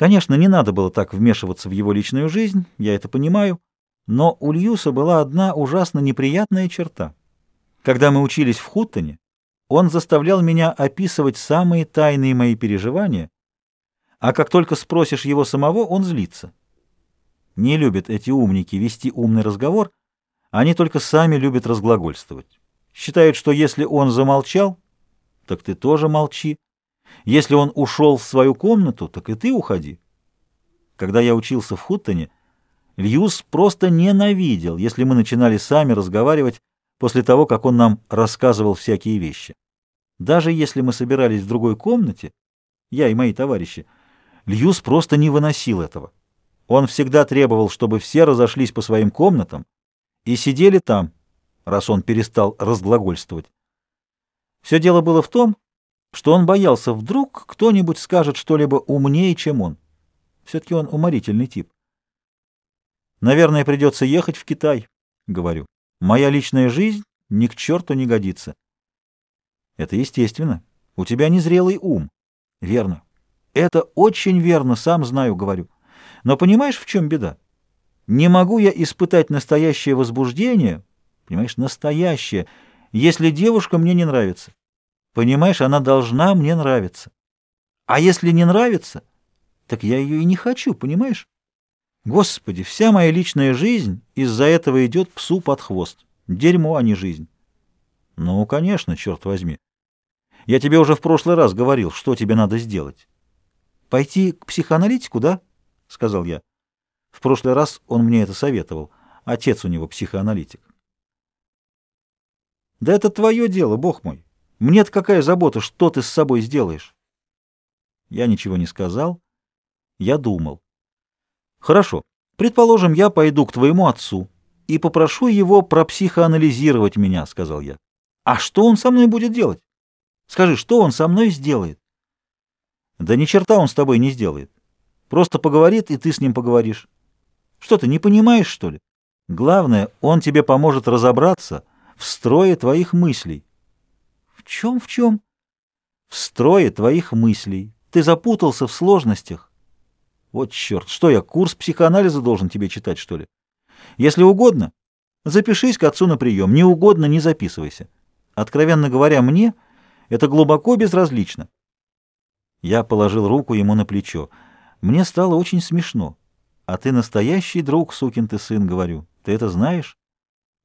Конечно, не надо было так вмешиваться в его личную жизнь, я это понимаю, но у Льюса была одна ужасно неприятная черта. Когда мы учились в Хуттоне, он заставлял меня описывать самые тайные мои переживания, а как только спросишь его самого, он злится. Не любят эти умники вести умный разговор, они только сами любят разглагольствовать. Считают, что если он замолчал, так ты тоже молчи. Если он ушел в свою комнату, так и ты уходи. Когда я учился в Хуттоне, Льюс просто ненавидел, если мы начинали сами разговаривать после того, как он нам рассказывал всякие вещи. Даже если мы собирались в другой комнате, я и мои товарищи, Льюс просто не выносил этого. Он всегда требовал, чтобы все разошлись по своим комнатам и сидели там, раз он перестал разглагольствовать. Все дело было в том, что он боялся, вдруг кто-нибудь скажет что-либо умнее, чем он. Все-таки он уморительный тип. Наверное, придется ехать в Китай, говорю. Моя личная жизнь ни к черту не годится. Это естественно. У тебя незрелый ум. Верно. Это очень верно, сам знаю, говорю. Но понимаешь, в чем беда? Не могу я испытать настоящее возбуждение, понимаешь, настоящее, если девушка мне не нравится. Понимаешь, она должна мне нравиться. А если не нравится, так я ее и не хочу, понимаешь? Господи, вся моя личная жизнь из-за этого идет псу под хвост. Дерьмо, а не жизнь. Ну, конечно, черт возьми. Я тебе уже в прошлый раз говорил, что тебе надо сделать. Пойти к психоаналитику, да? — сказал я. В прошлый раз он мне это советовал. Отец у него психоаналитик. Да это твое дело, бог мой. Мне-то какая забота, что ты с собой сделаешь? Я ничего не сказал. Я думал. Хорошо. Предположим, я пойду к твоему отцу и попрошу его пропсихоанализировать меня, сказал я. А что он со мной будет делать? Скажи, что он со мной сделает? Да ни черта он с тобой не сделает. Просто поговорит, и ты с ним поговоришь. Что ты, не понимаешь, что ли? Главное, он тебе поможет разобраться в строе твоих мыслей. В чем, в чем? В строе твоих мыслей. Ты запутался в сложностях. Вот черт, что я, курс психоанализа должен тебе читать, что ли? Если угодно, запишись к отцу на прием. Не угодно, не записывайся. Откровенно говоря, мне это глубоко безразлично. Я положил руку ему на плечо. Мне стало очень смешно. А ты настоящий друг, сукин ты сын, говорю. Ты это знаешь?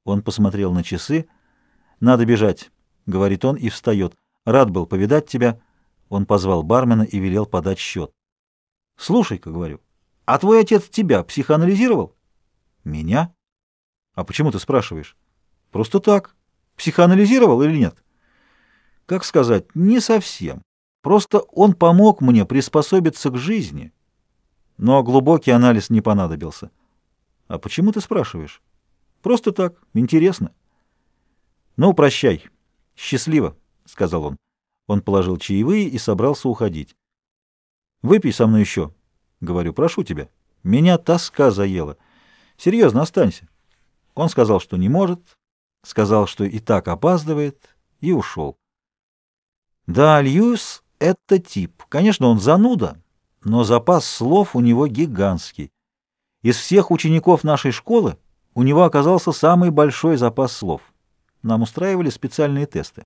Он посмотрел на часы. Надо бежать. — говорит он и встает. «Рад был повидать тебя». Он позвал бармена и велел подать счет. «Слушай-ка», — говорю, — «а твой отец тебя психоанализировал?» «Меня?» «А почему ты спрашиваешь?» «Просто так. Психоанализировал или нет?» «Как сказать, не совсем. Просто он помог мне приспособиться к жизни. Но глубокий анализ не понадобился». «А почему ты спрашиваешь?» «Просто так. Интересно». «Ну, прощай». «Счастливо», — сказал он. Он положил чаевые и собрался уходить. «Выпей со мной еще», — говорю, — «прошу тебя. Меня тоска заела. Серьезно, останься». Он сказал, что не может, сказал, что и так опаздывает, и ушел. Да, Льюис — это тип. Конечно, он зануда, но запас слов у него гигантский. Из всех учеников нашей школы у него оказался самый большой запас слов. Нам устраивали специальные тесты.